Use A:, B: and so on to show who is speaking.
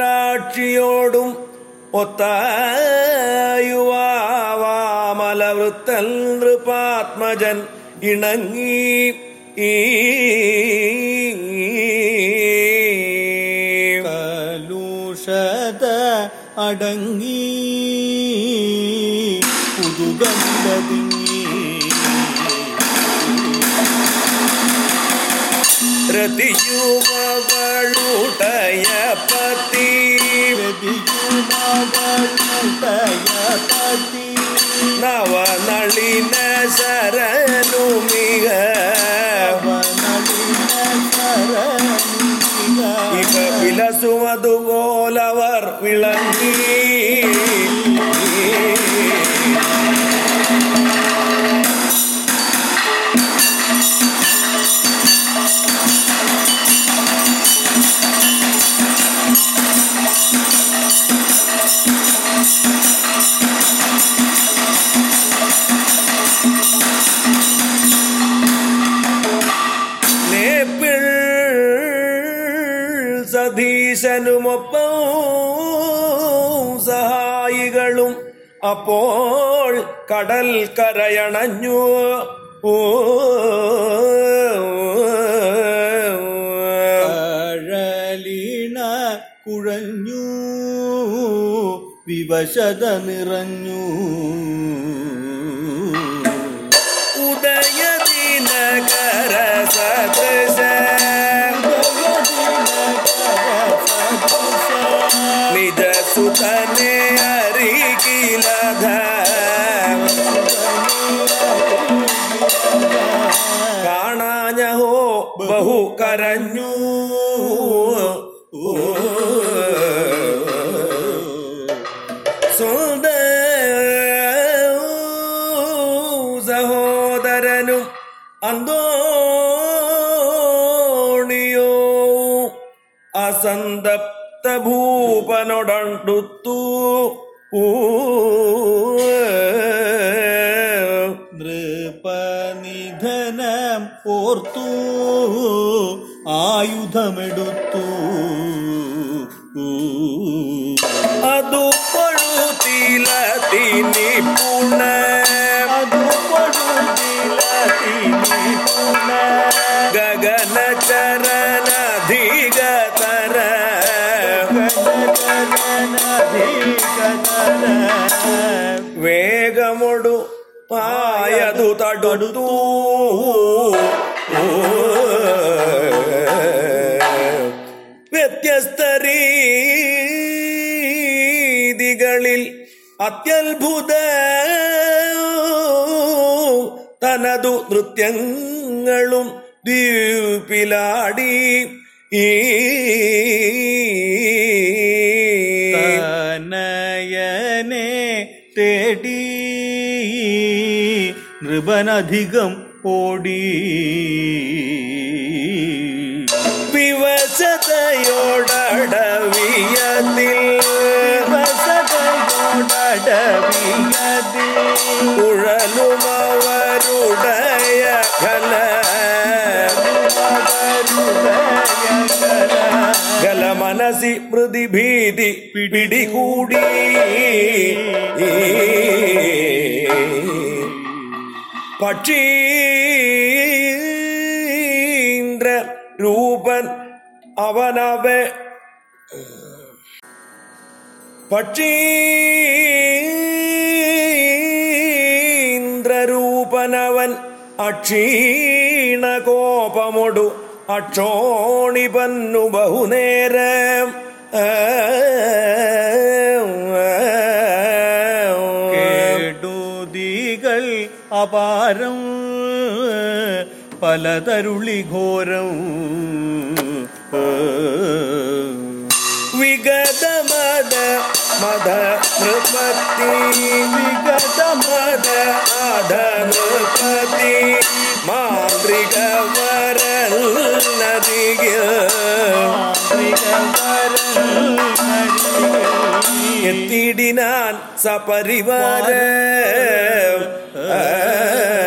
A: നൽത്താമരാക്ഷിയോടും ഒത്തായുവാമലവൃത്തൽ നൃപാത്മജൻ ഇണങ്ങി ഈ
B: കലുഷത അടങ്ങി പുതുകമിലതിങ്ങി
A: பிரதியுமவளுடைய
B: பதி
A: பிரதியுமவளுடைய பதி
B: நவநளின சரணுமிக
A: இவ விலசுவது போலவர் விளங்கி. സതീശനുമൊപ്പം സഹായികളും അപ്പോൾ കടൽ കരയണഞ്ഞു. ഓ
B: കഴലിണ കുഴഞ്ഞു വിവശത നിറഞ്ഞു
A: അരികിലധ കാണാഞ്ഞഹോ ബഹു കരഞ്ഞു സഹോദരനും അന്തോണിയോ അസന്തപ്ത ഭൂപനൊടണ്ടുത്തു
B: നൃപനിധനം ഓർത്തു ആയുധമെടുത്തു
A: അതു പഴുത്തിലതിനി പുണ
B: അതു പഴുതിലതിനി പുന
A: ഗഗന വേഗമൊടു പായതു തടുത്തു. വ്യത്യസ്ത രീതികളിൽ അത്യത്ഭുത തനതു നൃത്യങ്ങളും ദ്വീപിലാടി. ഈ
B: നൃപനധികം ഓടി
A: വിവശതയോടവിയതിൽ ഉഴലുമവരുടയ കല ഗല മനസി പ്രതിഭീതി പിടികൂടി. പക്ഷീന്ദ്ര രൂപൻ അവനവെ പക്ഷീന്ദ്രരൂപനവൻ അക്ഷീണ കോപമൊടു അക്ഷോണിപന്നു ബഹുനേരം.
B: കേടുതികൾ അപാരം പലതരുളി ഘോരം.
A: വിഗത മത നൃപതി വിഗതമത അധ നൃപതി മാന്ത്രിക വരൽ നദിക എത്തിടിനാൻ സപരിവാര Hey.